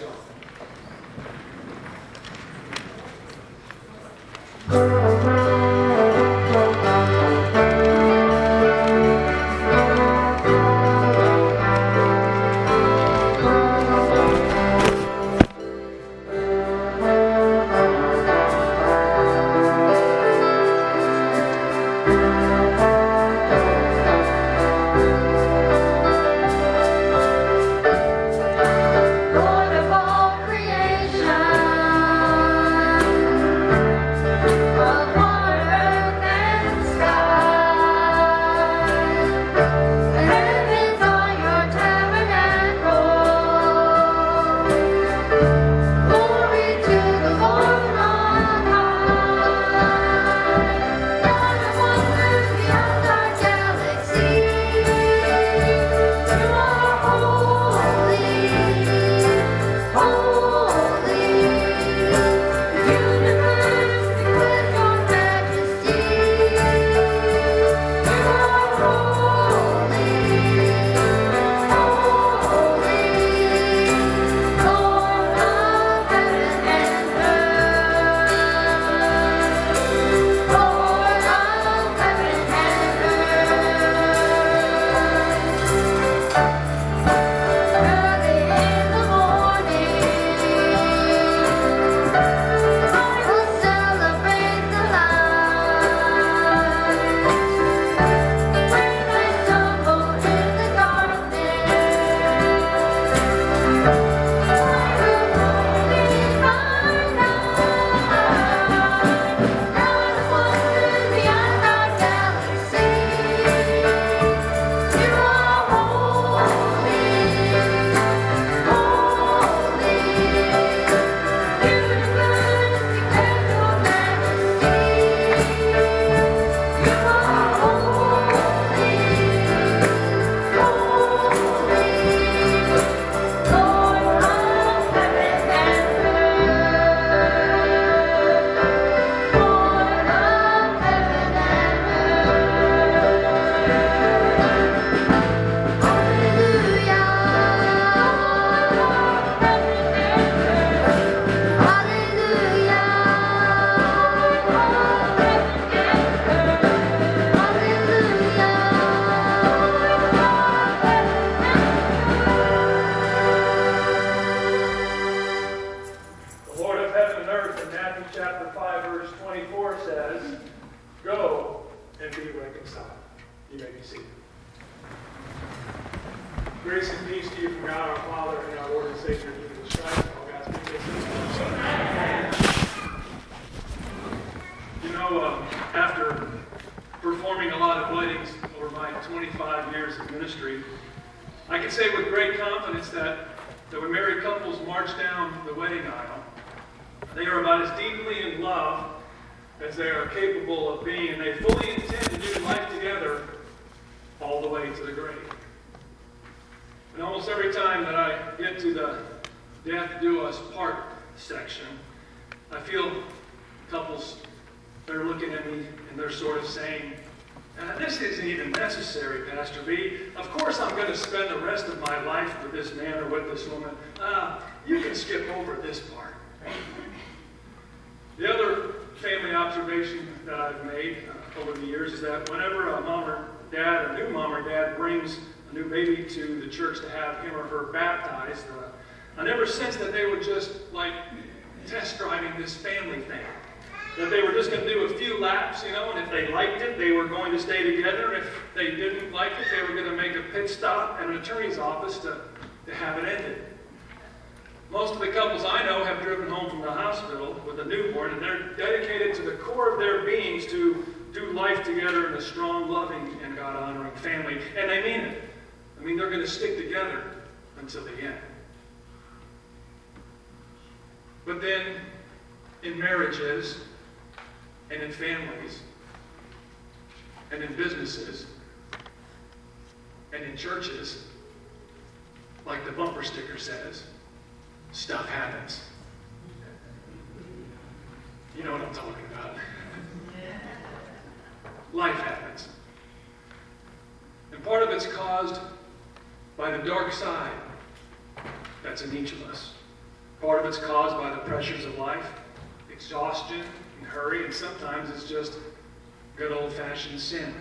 Gracias. great confidence that, that when married couples march down the wedding aisle, they are about as deeply in love as they are capable of being, and they fully intend to do life together all the way to the grave. And almost every time that I get to the death do us part section, I feel couples that are looking at me and they're sort of saying, now, this isn't even necessary, Pastor B. Of course, I'm going to spend the rest of my life with this man or with this woman. Uh, you can skip over this part. The other family observation that I've made uh, over the years is that whenever a mom or dad, a new mom or dad, brings a new baby to the church to have him or her baptized, uh, I never sense that they were just like test driving this family thing that they were just going to do a few laps, you know, and if they liked it, they were going to stay together. If they didn't like it, they were going to make a pit stop at an attorney's office to, to have it ended. Most of the couples I know have driven home from the hospital with a newborn, and they're dedicated to the core of their beings to do life together in a strong, loving, and God honoring family. And they mean it. I mean, they're going to stick together until the end. But then, in marriages, and in families and in businesses and in churches, like the bumper sticker says, stuff happens. You know what I'm talking about. Life happens. And part of it's caused by the dark side that's in each of us. Part of it's caused by the pressures of life, exhaustion, and hurry, and sometimes it's just good old fashioned sin.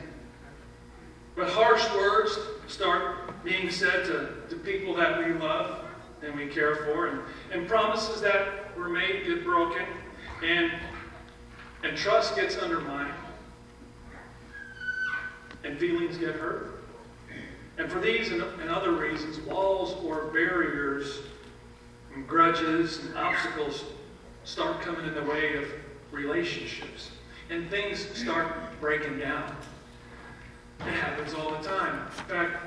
But harsh words start being said to, to people that we love and we care for, and, and promises that were made get broken, and, and trust gets undermined, and feelings get hurt. And for these and, and other reasons, walls or barriers and grudges and obstacles start coming in the way of relationships. And things start breaking down. It happens all the time. In fact,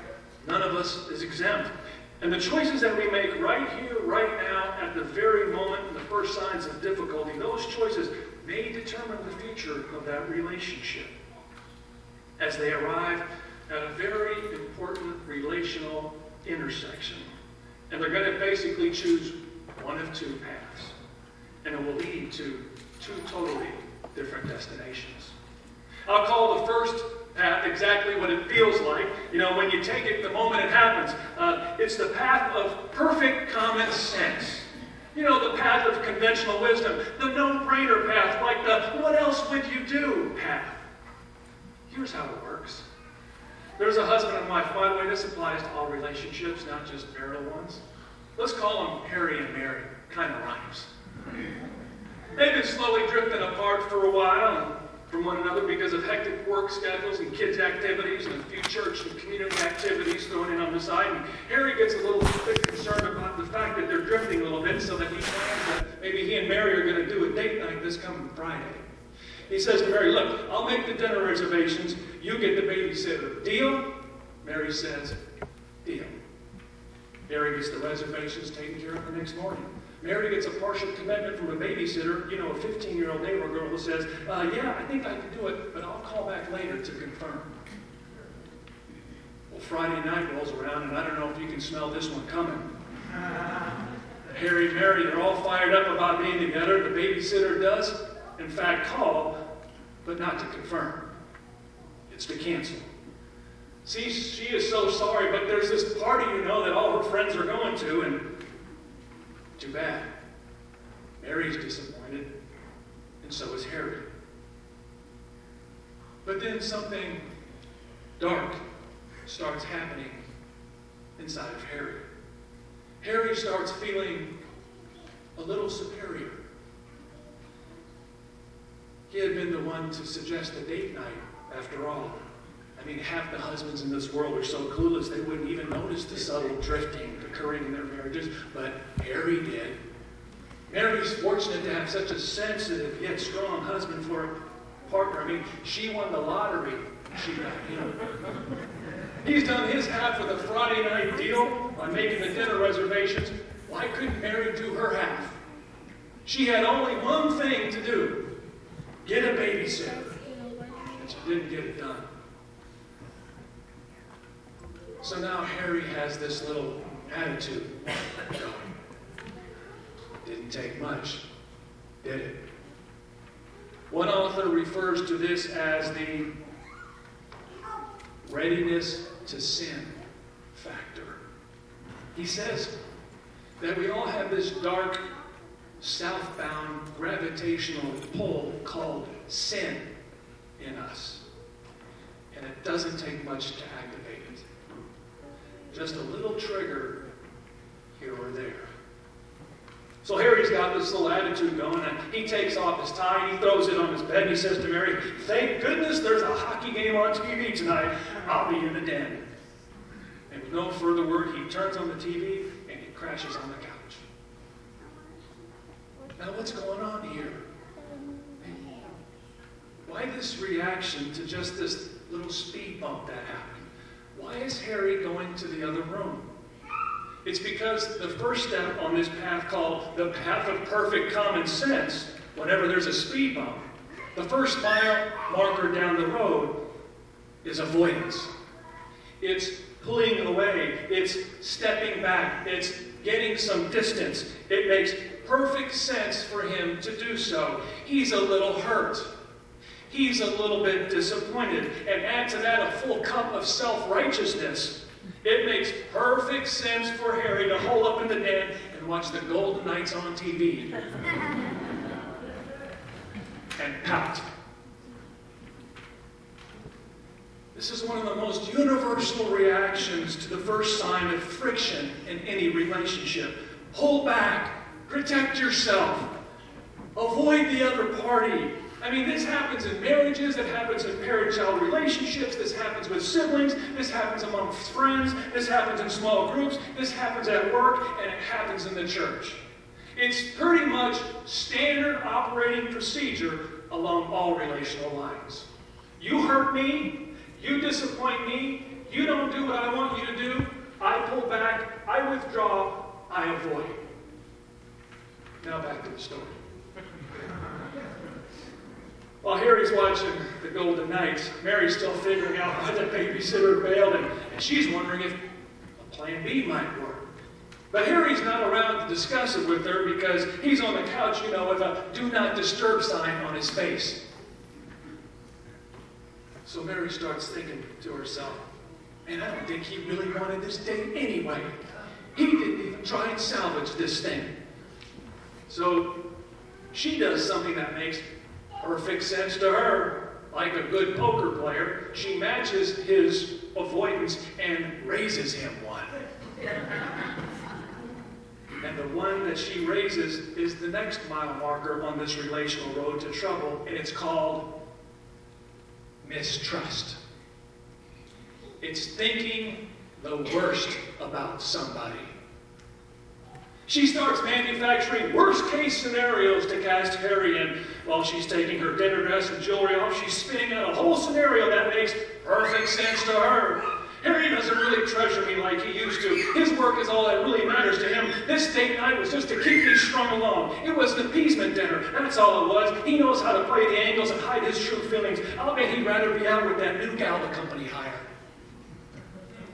none of us is exempt. And the choices that we make right here, right now, at the very moment, the first signs of difficulty, those choices may determine the future of that relationship as they arrive at a very important relational intersection. And they're going to basically choose one of two paths. And it will lead to two totally different destinations. I'll call the first path exactly what it feels like. You know, when you take it the moment it happens, uh, it's the path of perfect common sense. You know, the path of conventional wisdom, the no brainer path, like the what else would you do path. Here's how it works there's a husband and wife. By the way, this applies to all relationships, not just marital ones. Let's call them Harry and Mary. Kind of rhymes. They've been slowly drifting apart for a while from one another because of hectic work schedules and kids' activities and a few church and community activities thrown in on the side. And Harry gets a little bit concerned about the fact that they're drifting a little bit, so that he plans that maybe he and Mary are going to do a date night this coming Friday. He says to Mary, Look, I'll make the dinner reservations. You get the babysitter. Deal? Mary says, Deal. Mary gets the reservations taken care of the next morning. Mary gets a partial commitment from a babysitter, you know, a 15 year old neighbor girl who says, uh, Yeah, I think I can do it, but I'll call back later to confirm. Well, Friday night rolls around, and I don't know if you can smell this one coming. Harry and Mary, they're all fired up about being together. The babysitter does, in fact, call, but not to confirm. It's to cancel. See, she is so sorry, but there's this party, you know, that all her friends are going to, and too bad. Mary's disappointed, and so is Harry. But then something dark starts happening inside of Harry. Harry starts feeling a little superior. He had been the one to suggest a date night, after all. I mean, half the husbands in this world are so clueless they wouldn't even notice the subtle drifting in their marriages, but Harry did. Mary's fortunate to have such a sensitive yet strong husband for a partner. I mean, she won the lottery. She got him. He's done his half with a Friday night deal by making the dinner reservations. Why couldn't Mary do her half? She had only one thing to do get a babysitter. And she didn't get it done. So now Harry has this little attitude going. Didn't take much, did it? One author refers to this as the readiness to sin factor. He says that we all have this dark, southbound gravitational pull called sin in us. And it doesn't take much to activate. Just a little trigger here or there. So Harry's got this little attitude going, and he takes off his tie and he throws it on his bed. And he says to Mary, Thank goodness there's a hockey game on TV tonight. I'll be in the den. And with no further word, he turns on the TV and he crashes on the couch. Now, what's going on here? Why this reaction to just this little speed bump that happened? Why is Harry going to the other room? It's because the first step on this path called the path of perfect common sense, whenever there's a speed bump, the first mile marker down the road is avoidance. It's pulling away, it's stepping back, it's getting some distance. It makes perfect sense for him to do so. He's a little hurt. He's a little bit disappointed. And add to that a full cup of self righteousness. It makes perfect sense for Harry to hole up in the den and watch the Golden Knights on TV and pout. This is one of the most universal reactions to the first sign of friction in any relationship. Hold back, protect yourself, avoid the other party. I mean, this happens in marriages, it happens in parent child relationships, this happens with siblings, this happens among friends, this happens in small groups, this happens at work, and it happens in the church. It's pretty much standard operating procedure along all relational lines. You hurt me, you disappoint me. You don't do what I want you to do. I pull back. I withdraw. I avoid. Now back to the story. While Harry's watching the Golden Knights, Mary's still figuring out why the babysitter bailed, and, and she's wondering if a plan B might work. But Harry's not around to discuss it with her because he's on the couch, you know, with a do not disturb sign on his face. So Mary starts thinking to herself, man, I don't think he really wanted this date anyway. He didn't even try and salvage this thing. So she does something that makes perfect sense to her. Like a good poker player, she matches his avoidance and raises him one. And the one that she raises is the next mile marker on this relational road to trouble, and it's called mistrust. It's thinking the worst about somebody. She starts manufacturing worst case scenarios to cast Harry in. While she's taking her dinner dress and jewelry off, she's spinning out a whole scenario that makes perfect sense to her. Harry doesn't really treasure me like he used to. His work is all that really matters to him. This date night was just to keep me strung along. It was an appeasement dinner. That's all it was. He knows how to play the angles and hide his true feelings. I'll bet he'd rather be out with that new gal the company hired.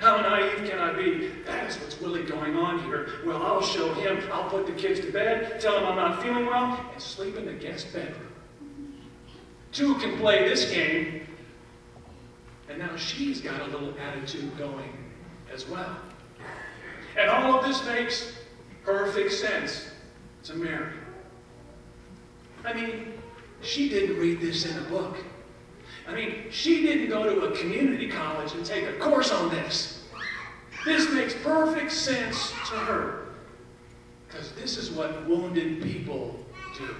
How naive can I be? That's what's really going on here. Well, I'll show him. I'll put the kids to bed, tell him I'm not feeling well, and sleep in the guest bedroom. Two can play this game and now she's got a little attitude going as well. And all of this makes perfect sense to Mary. I mean, she didn't read this in a book. I mean, she didn't go to a community college and take a course on this. This makes perfect sense to her. Because this is what wounded people do.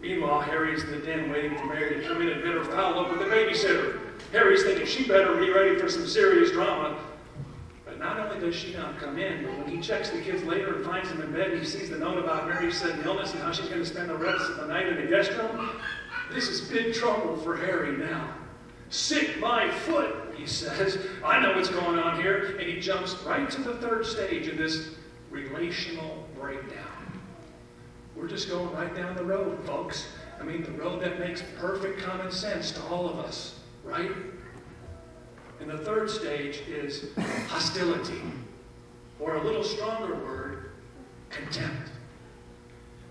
Meanwhile, Harry's in the den waiting for Mary to come in and bid her foul up with the babysitter. Harry's thinking she better be ready for some serious drama. But not only does she not come in, but when he checks the kids later and finds them in bed, and he sees the note about Mary's sudden illness and how she's going to spend the rest of the night in the guest room. This is big trouble for Harry now. Sick my foot, he says. I know what's going on here. And he jumps right to the third stage of this relational breakdown. We're just going right down the road, folks. I mean, the road that makes perfect common sense to all of us, right? And the third stage is hostility, or a little stronger word, contempt.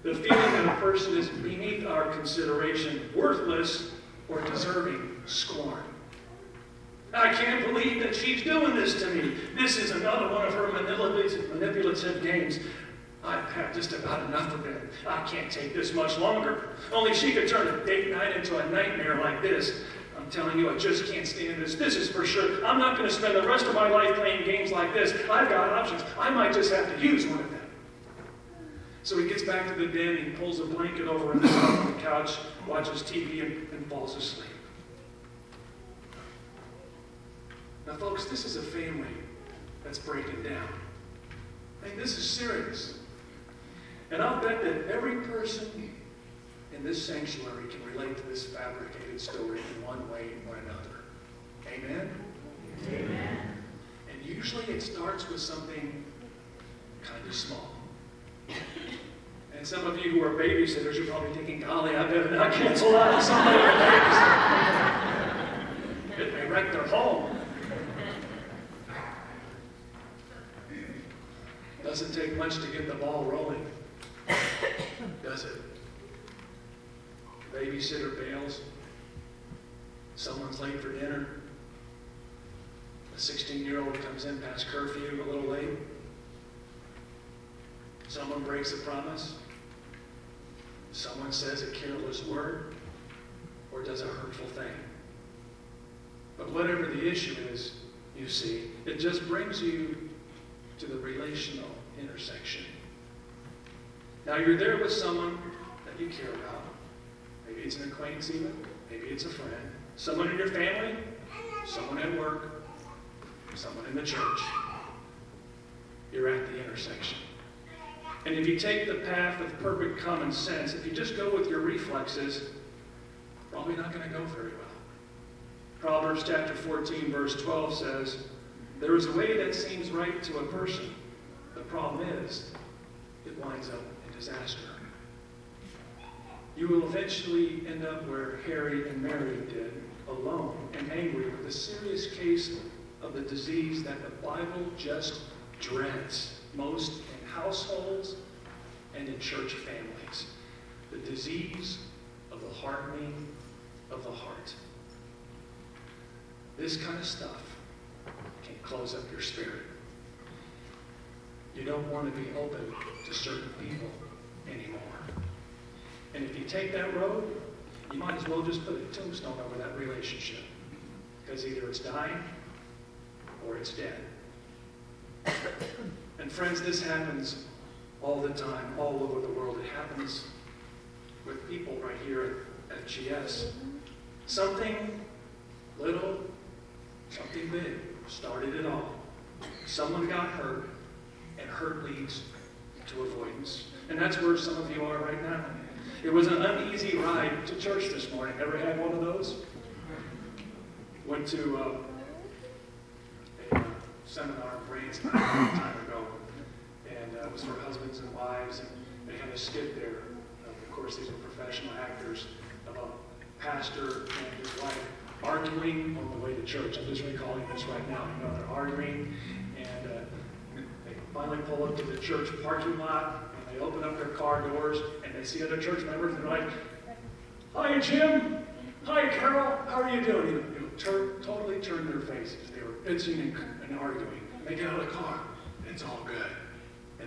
The feeling that a person is beneath our consideration, worthless, or deserving scorn. I can't believe that she's doing this to me. This is another one of her manipulative games. I've had just about enough of it. I can't take this much longer. Only she could turn a date night into a nightmare like this. I'm telling you, I just can't stand this. This is for sure. I'm not going to spend the rest of my life playing games like this. I've got options. I might just have to use one of them. So he gets back to the den, he pulls a blanket over himself on the couch, watches TV, and, and falls asleep. Now, folks, this is a family that's breaking down. I mean, this is serious. And I'll bet that every person in this sanctuary can relate to this fabricated story in one way or another. Amen? Amen. And usually it starts with something kind of small. And some of you who are babysitters, you're probably thinking, golly, I better not cancel out on somebody It may wreck their home. Doesn't take much to get the ball rolling does it? babysitter bails. Someone's late for dinner. A 16 year old comes in past curfew a little late. Someone breaks a promise. Someone says a careless word or does a hurtful thing. But whatever the issue is, you see, it just brings you to the relational intersection. Now you're there with someone that you care about. Maybe it's an acquaintance even, maybe it's a friend. Someone in your family, someone at work, someone in the church. You're at the intersection. And if you take the path of perfect common sense, if you just go with your reflexes, probably not going to go very well. Proverbs chapter 14, verse 12 says, There is a way that seems right to a person. The problem is, it winds up in disaster. You will eventually end up where Harry and Mary did, alone and angry with a serious case of the disease that the Bible just dreads most households and in church families. The disease of the hardening of the heart. This kind of stuff can close up your spirit. You don't want to be open to certain people anymore. And if you take that road, you might as well just put a tombstone over that relationship. Because either it's dying or it's dead. And friends, this happens all the time, all over the world. It happens with people right here at, GS. Something little, something big started it all. Someone got hurt, and hurt leads to avoidance. And that's where some of you are right now. It was an uneasy ride to church this morning. Ever had one of those? Went to uh, a seminar in Branson a long time ago, uh, was for husbands and wives, and they had a skit there. Uh, of course, these were professional actors of a pastor and his wife arguing on the way to church. I'm just recalling this right now. You know, they're arguing, and uh, they finally pull up to the church parking lot, and they open up their car doors, and they see other church members, and they're like, Hi, Jim. Hi, Carol. How are you doing? You know, turn, totally turn their faces. They were bitching and, and arguing. They get out of the car, it's all good.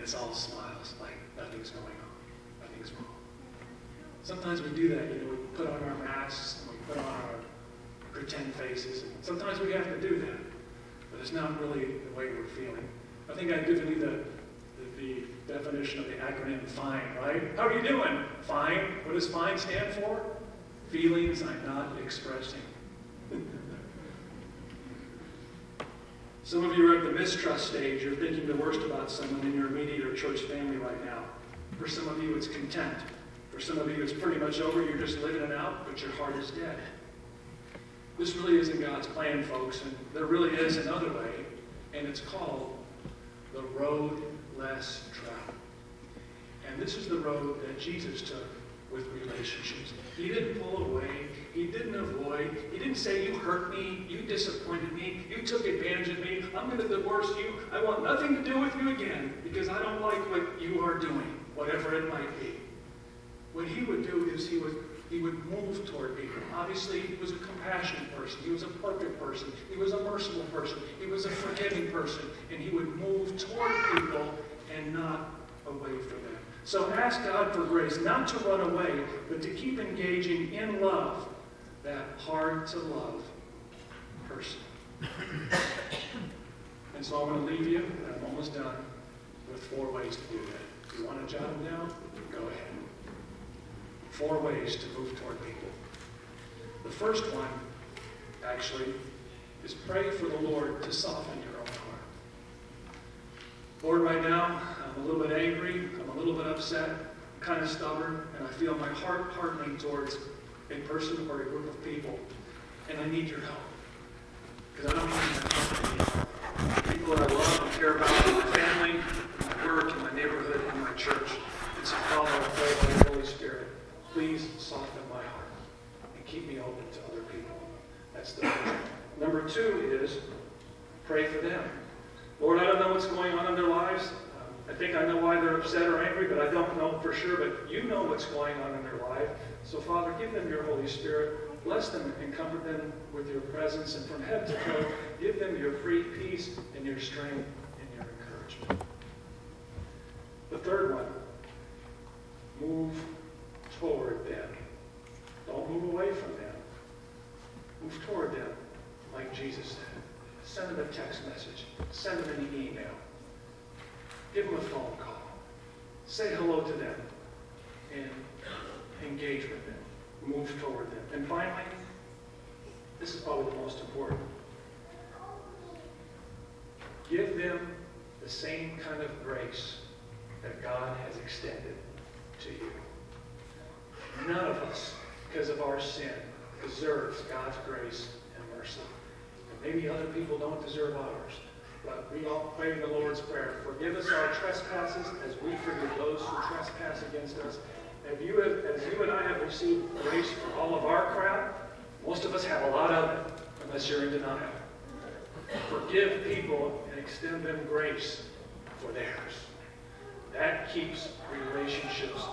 It's all smiles, like nothing's going on. Nothing's wrong. Sometimes we do that. You know, we put on our masks, and we put on our pretend faces. And sometimes we have to do that. But it's not really the way we're feeling. I think I've given you the, the, the definition of the acronym FINE, right? How are you doing? Fine. What does FINE stand for? Feelings I'm not expressing. Some of you are at the mistrust stage. You're thinking the worst about someone in your immediate or church family right now. For some of you, it's contempt. For some of you, it's pretty much over. You're just living it out, but your heart is dead. This really isn't God's plan, folks, and there really is another way, and it's called the road less traveled. And this is the road that Jesus took with relationships. He didn't pull away. He didn't avoid. He didn't say, You hurt me. You disappointed me. You took advantage of me. I'm going to divorce you. I want nothing to do with you again because I don't like what you are doing, whatever it might be. What he would do is he would he would move toward people. Obviously, he was a compassionate person. He was a perfect person. He was a merciful person. He was a forgiving person. And he would move toward people and not away from them. So ask God for grace, not to run away, but to keep engaging in love that hard to love person. and so I'm going to leave you, and I'm almost done, with four ways to do that. If you want to jot them down, go ahead. Four ways to move toward people. The first one, actually, is pray for the Lord to soften your own heart. Lord, right now, I'm a little bit angry, I'm a little bit upset, I'm kind of stubborn, and I feel my heart hardening towards a person or a group of people, and I need your help. Because I don't need your help. People that I love and care about, my family, my work, in my neighborhood, and my church. And so, Father, I pray by the Holy Spirit, please soften my heart and keep me open to other people. That's the first. Number two is pray for them. Lord, I don't know what's going on in their lives. I think I know why they're upset or angry, but I don't know for sure. But you know what's going on in their life. So, Father, give them your Holy Spirit. Bless them and comfort them with your presence. And from head to toe, give them your free peace and your strength and your encouragement. The third one, move toward them. Don't move away from them. Move toward them, like Jesus said. Send them a text message. Send them an email. Give them a phone call. Say hello to them and engage with them. Move toward them. And finally, this is probably the most important. Give them the same kind of grace that God has extended to you. None of us, because of our sin, deserves God's grace and mercy. And maybe other people don't deserve ours. We all pray the Lord's Prayer. Forgive us our trespasses as we forgive those who trespass against us. If you have, as you and I have received grace for all of our crap, most of us have a lot of it, unless you're in denial. Forgive people and extend them grace for theirs. That keeps relationships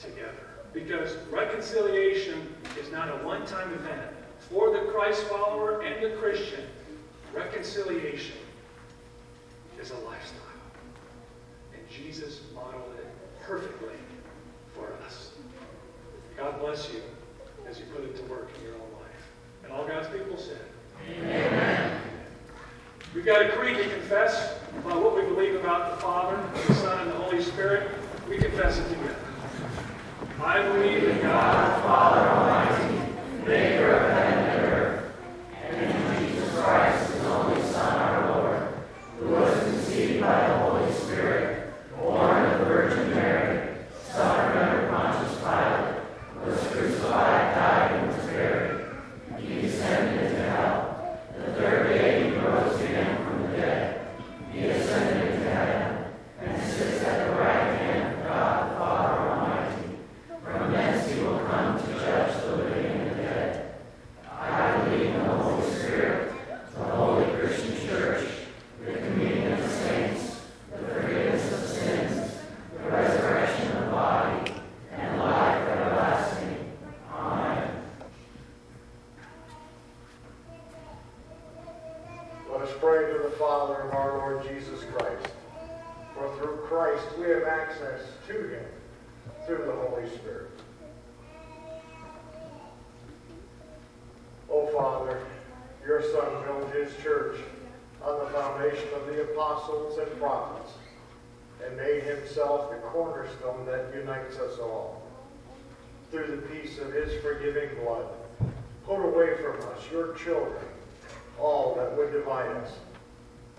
together. Because reconciliation is not a one time event. For the Christ follower and the Christian, reconciliation is a lifestyle. And Jesus modeled it perfectly for us. God bless you as you put it to work in your own life. And all God's people said, Amen. We've got a creed to confess about what we believe about the Father, the Son, and the Holy Spirit. We confess it together. I believe in God, the Father Almighty, maker of heaven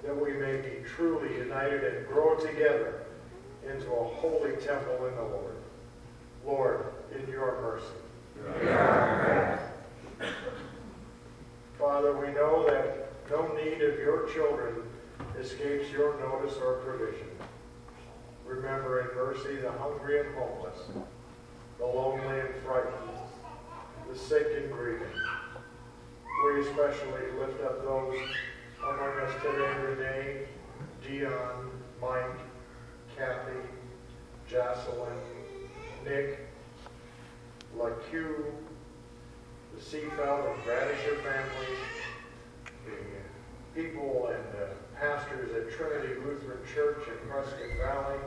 that we may be truly united and grow together into a holy temple in the Lord. Lord, in your mercy. Father, we know that no need of your children escapes your notice or provision. Remember in mercy the hungry and homeless, the lonely and frightened, the sick and grieving. We especially lift up those among us today, Renee, Dion, Mike, Kathy, Jocelyn, Nick, LaQ, the Seafeld and Radisher families, the people and uh, pastors at Trinity Lutheran Church in Prescott Valley,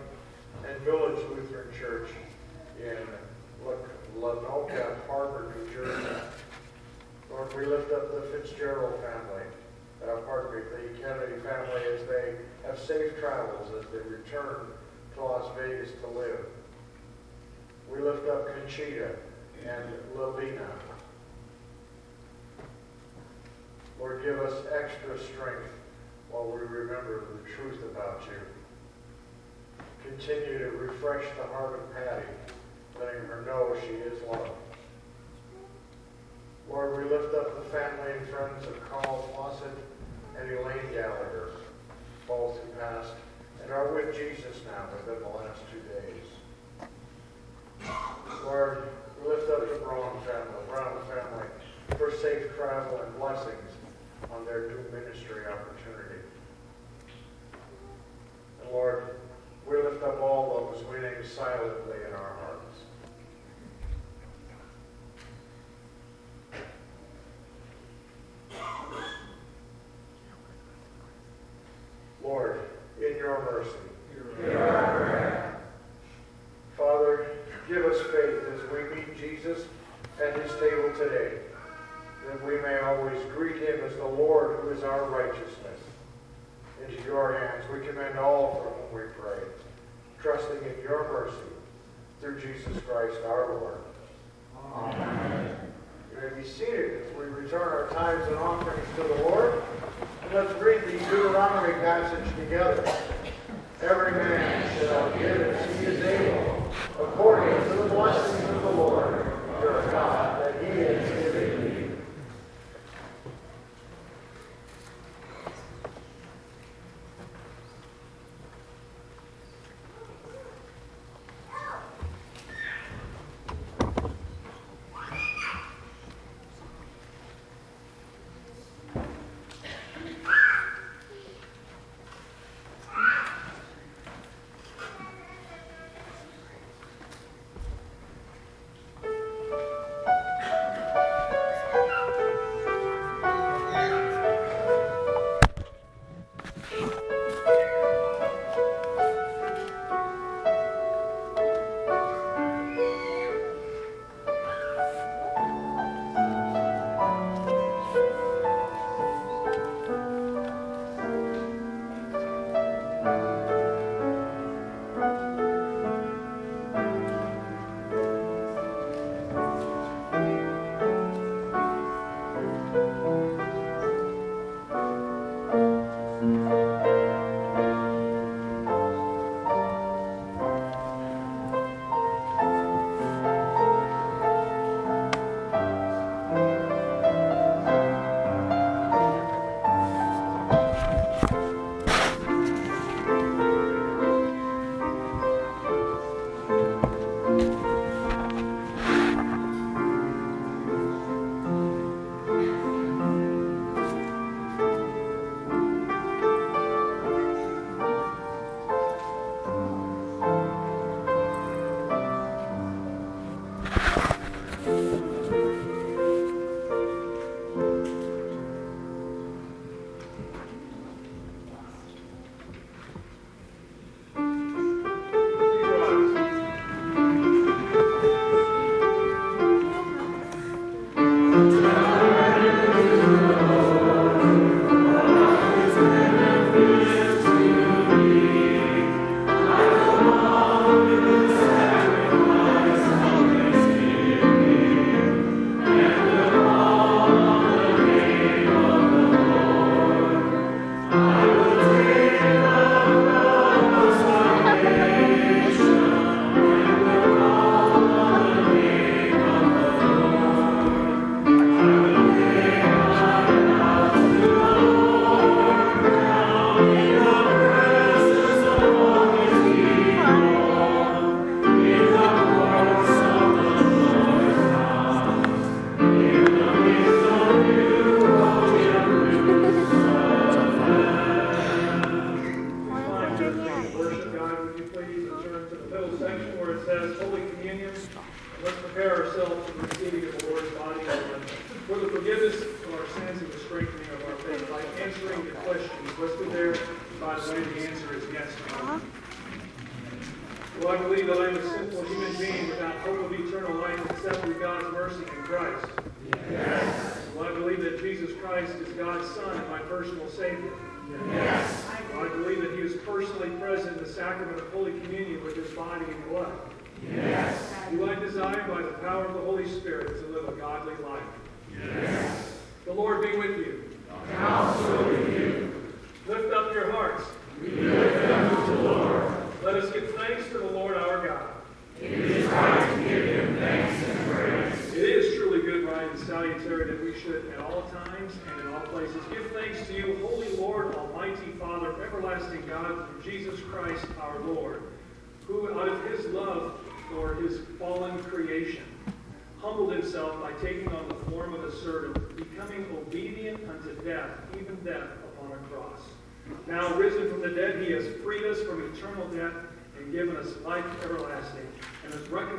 and Village Lutheran Church in Lanoka Harbor, New Jersey. Lord, we lift up the Fitzgerald family, uh, pardon me, the Kennedy family as they have safe travels as they return to Las Vegas to live. We lift up Conchita and Lilina. Lord, give us extra strength while we remember the truth about you. Continue to refresh the heart of Patty, letting her know she is loved. Lord, we lift up the family and friends of Carl Fawcett and Elaine Gallagher, both who passed and are with Jesus now within the last two days. Lord, we lift up the Brown family, Brown family for safe travel and blessings on their new ministry opportunity. And Lord, we lift up all those name silently in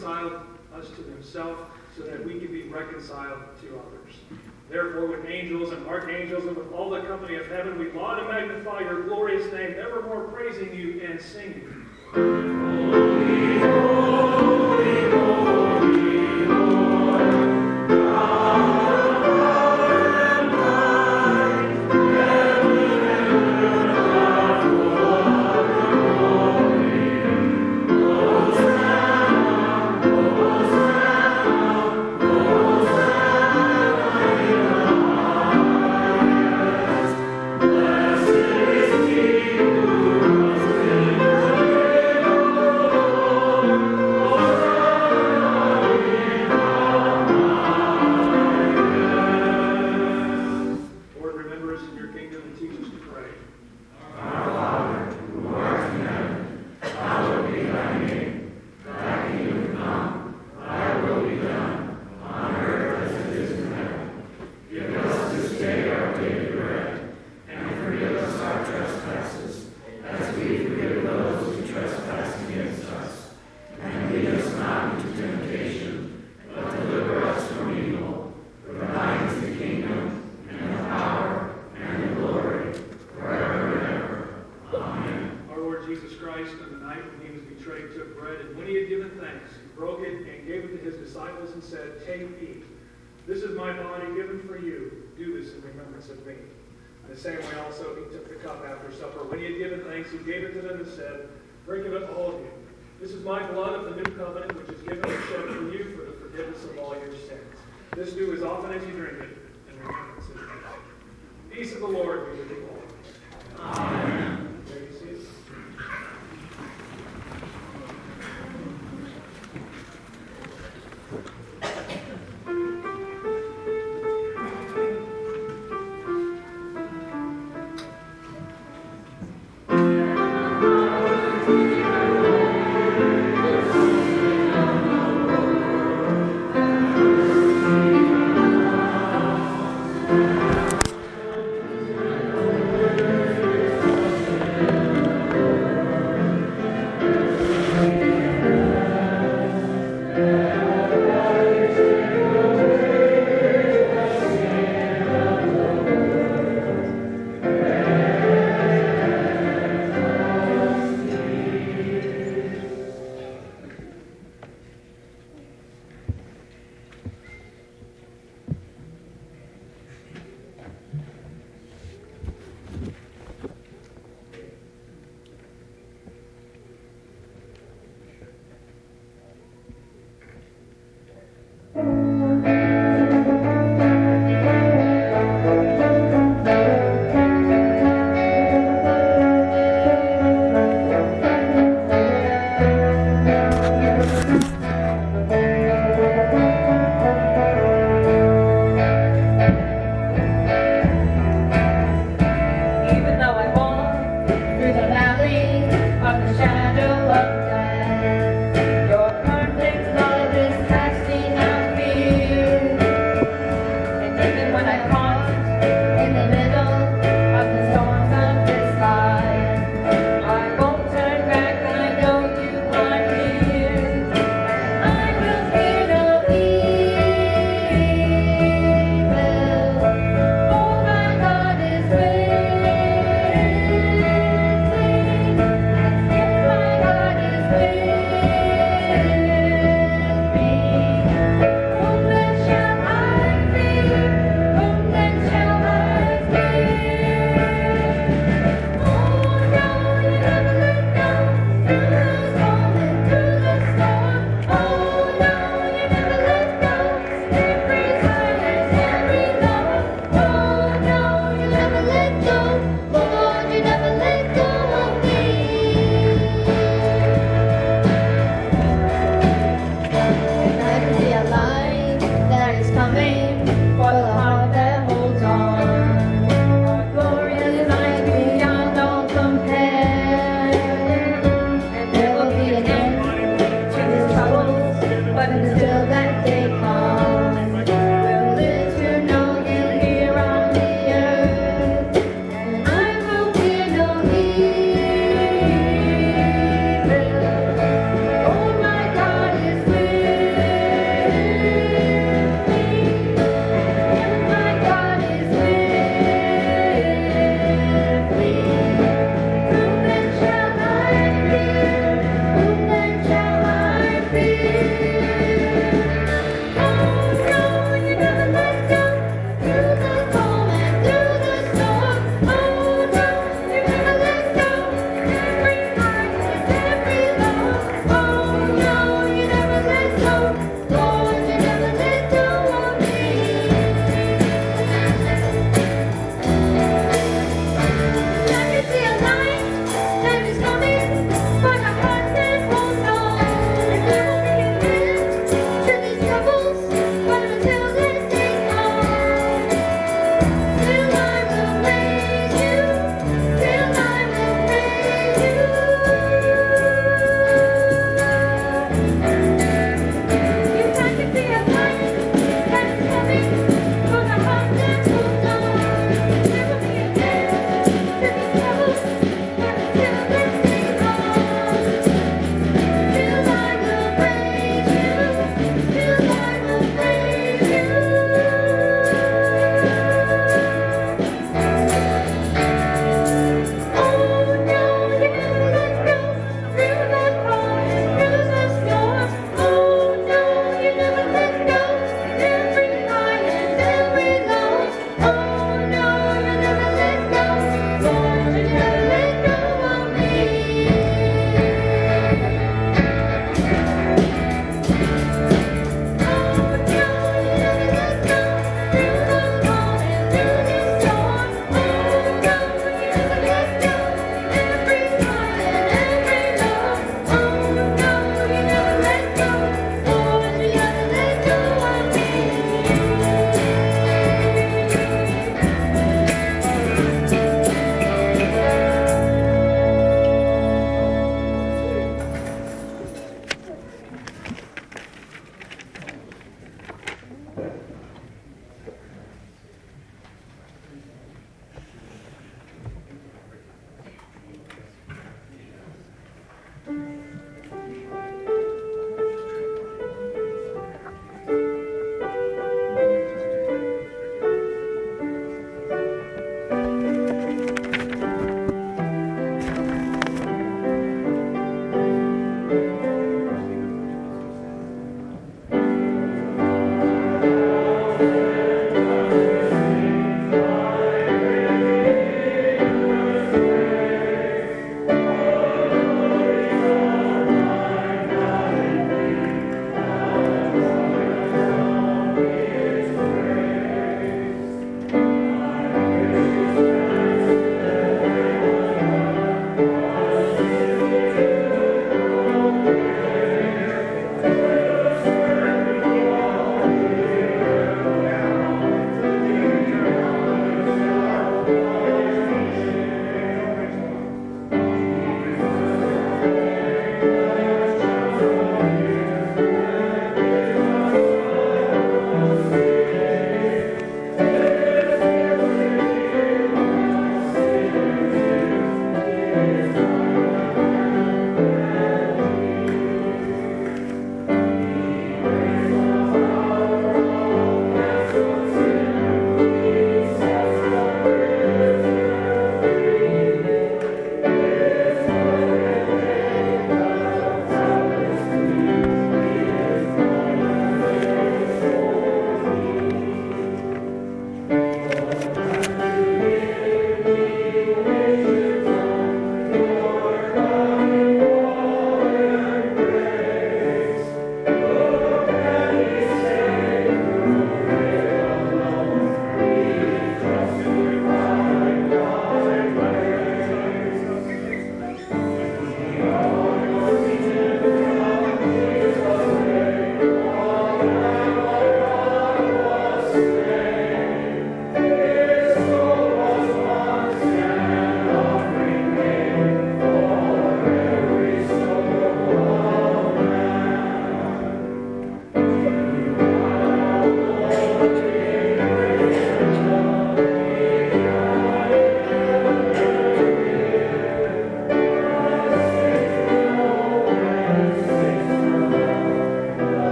reconciled us to himself so that we can be reconciled to others. Therefore, with angels and archangels and with all the company of heaven, we laud and magnify your glorious name, evermore praising you and singing. Holy, holy,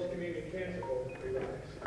post-communion canticle, we rise.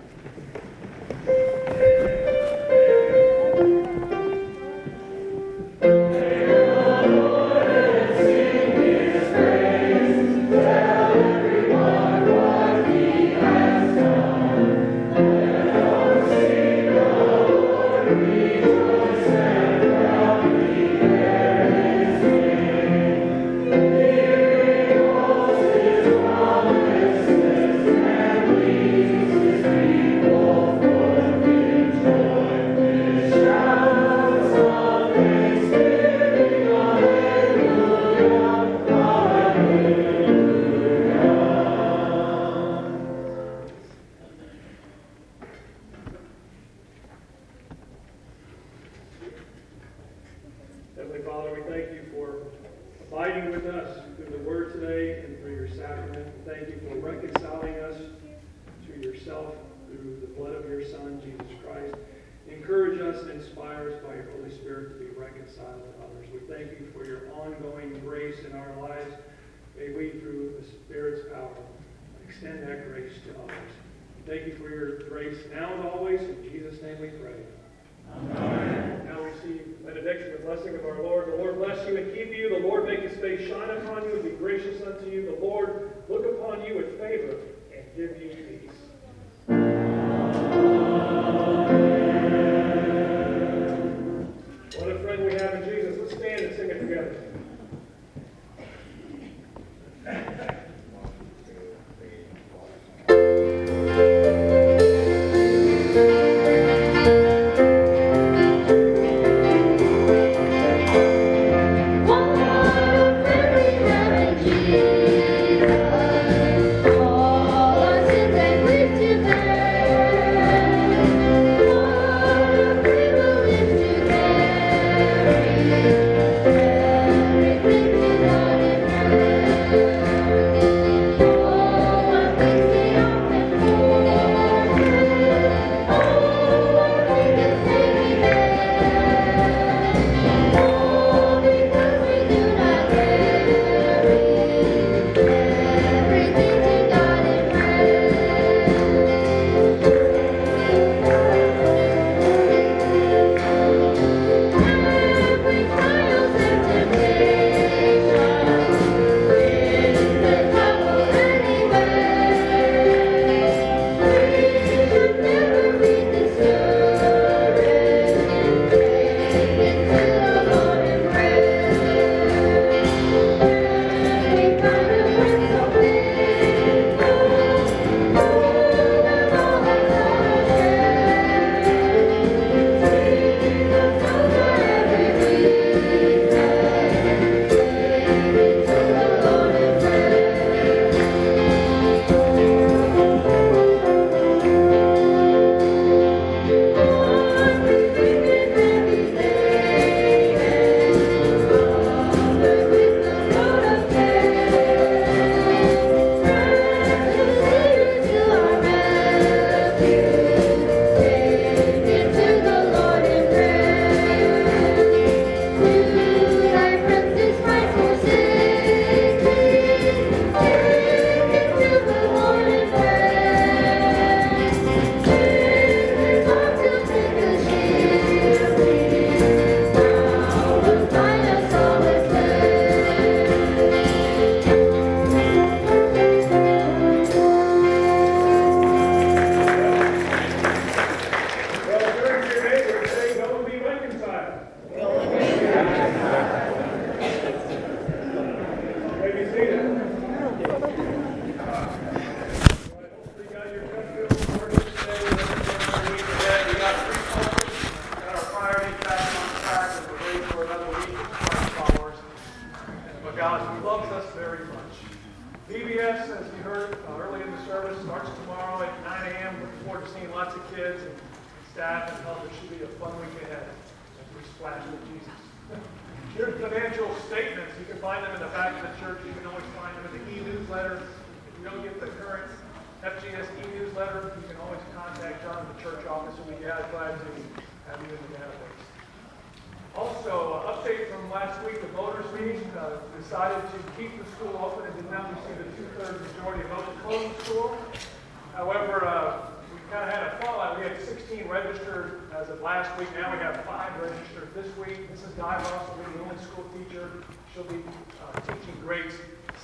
School teacher. She'll be uh, teaching grades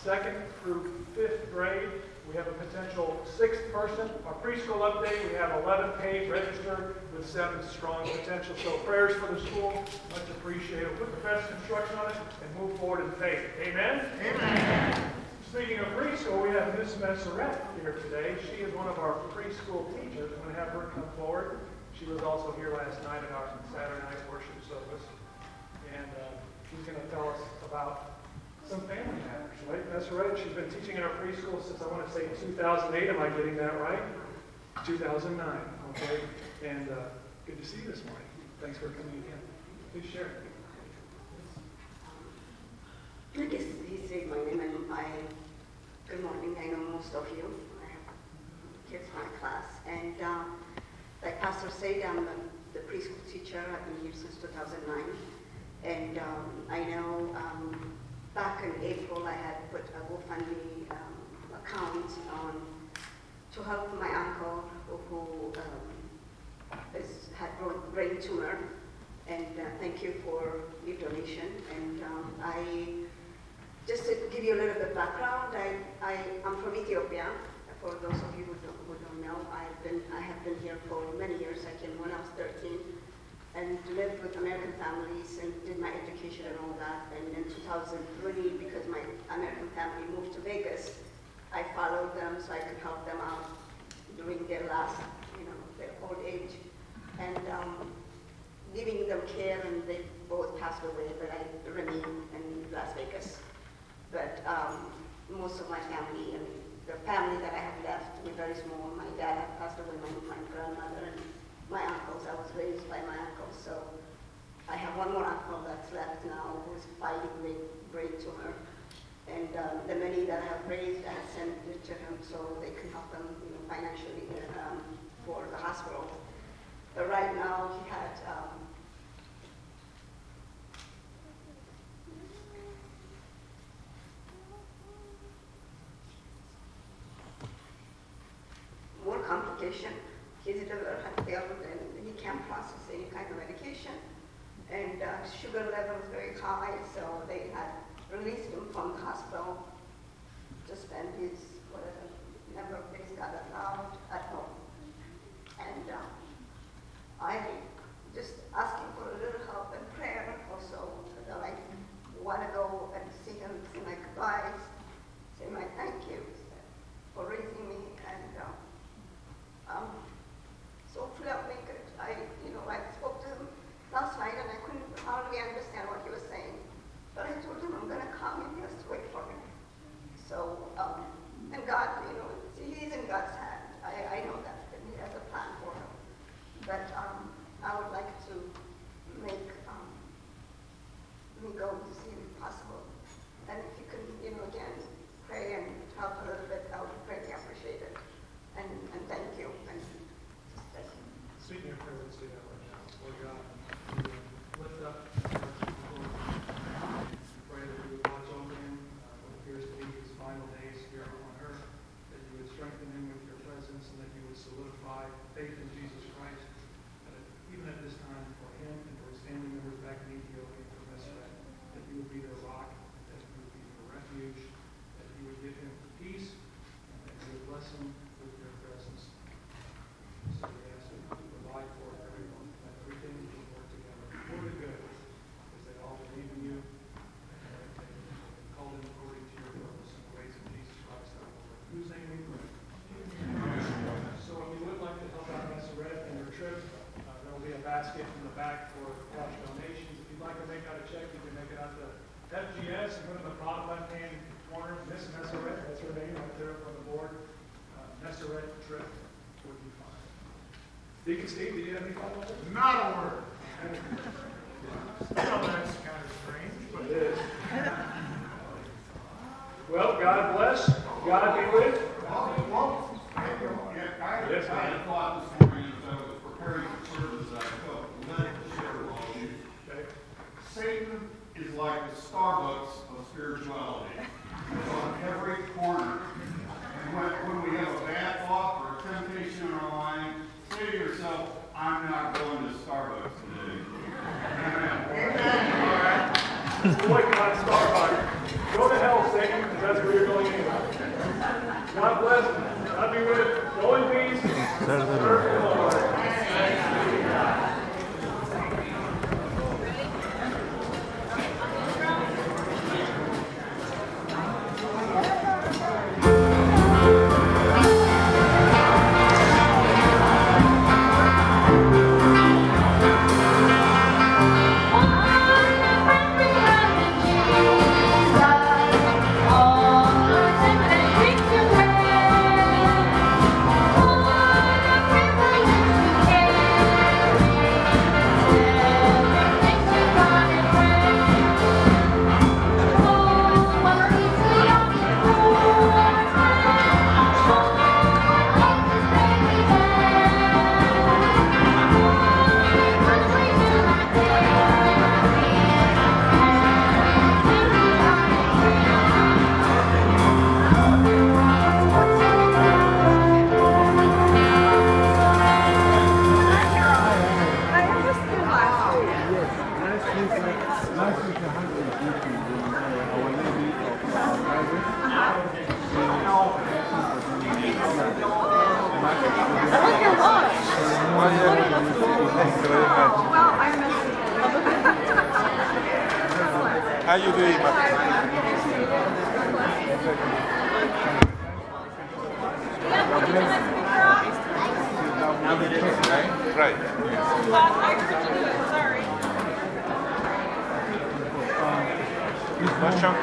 second through fifth grade. We have a potential sixth person. Our preschool update, we have 11 paid registered with seven strong potential. So prayers for the school, much appreciated. Put the best construction on it and move forward in faith. Amen? Amen. Speaking of preschool, we have Miss Messeret here today. She is one of our preschool teachers. I'm going to have her come forward. She was also here last night at our Saturday night worship service. Going to tell us about some family matters, right? Messeret, she's been teaching in our preschool since, I want to say 2008. Am I getting that right? 2009, okay? And uh, good to see you this morning. Thanks for coming again. Please share. I guess he said my name and I, good morning, I know most of you. I have kids in my class. And um, like Pastor said, I'm the preschool teacher. I've been here since 2009. And um, I know um, back in April, I had put a GoFundMe um, account on to help my uncle who um, is, had brain- brain tumor. And uh, thank you for your donation. And um, I just to give you a little bit of background, I, I, I'm from Ethiopia. For those of you who don't, who don't know, I've been, I have been here for many years. I came when I was 13 and lived with American families and did my education and all that. And in 2003, because my American family moved to Vegas, I followed them so I could help them out during their last, you know, their old age. And um, giving them care, and they both passed away, but I remain in Las Vegas. But um, most of my family, and the family that I have left, we're very small. My dad had passed away, my, my grandmother, and my uncles. I was raised by my uncles, so I have one more uncle that's left now who's fighting with brain tumor. And um, the money that I have raised, I have sent it to him so they can help him, you know, financially um, for the hospital. But right now, he had um, more complication. His liver had failed and he can't process any kind of medication. And uh, sugar level is very high, so they had released him from the hospital to spend his whatever number of days got allowed at home. And uh, I just asking for a little help and prayer also that I want to go and see him, say my goodbyes, say my thank you for raising me and uh, um, so hopefully I'll make it. I, you know, I spoke to him last night and I couldn't hardly understand what he was saying. But I told him I'm going to come and just wait for him. So, um, and God, you know, he's in God's hand. I, I know that, and he has a plan for him. But um, I would like to make um, me go to see him if possible. And if you can, you know, again, pray and help a little bit, I would greatly appreciate it. And, and thank you. And just thank you. Speaking of prayer, let's do that right now. Lord God, we lift up our people. Pray that you would watch over him, uh, what appears to be his final days here on earth, that you would strengthen him with your presence, and that you would solidify faith in Jesus Christ, that even at this time for him and for his family members back in Ethiopia, for Meseret, that you would be their rock, that you would be their refuge, that you would give him peace, and that you would bless him with your presence. So we ask that you provide for everyone, that everything will work together for the good, because they all believe in you, and they called in according to your purpose and ways of Jesus Christ our Lord. Whose name we pray. So if you would like to help out Masseret in your trip, uh, there will be a basket in the back for cash donations. If you'd like to make out a check, you can make it out to FGS and put it in the bottom left-hand corner, Miss Masseret, that's her name right there on the board. Uh, Masseret trip would be fine. Deacon Steve, do you have any follow-up? Not a word. How are you doing, my Right. Sean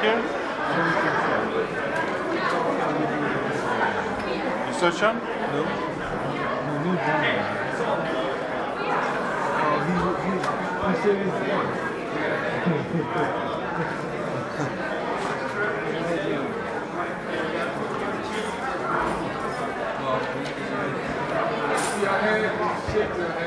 here? You saw Sean? Yeah, I had shake your so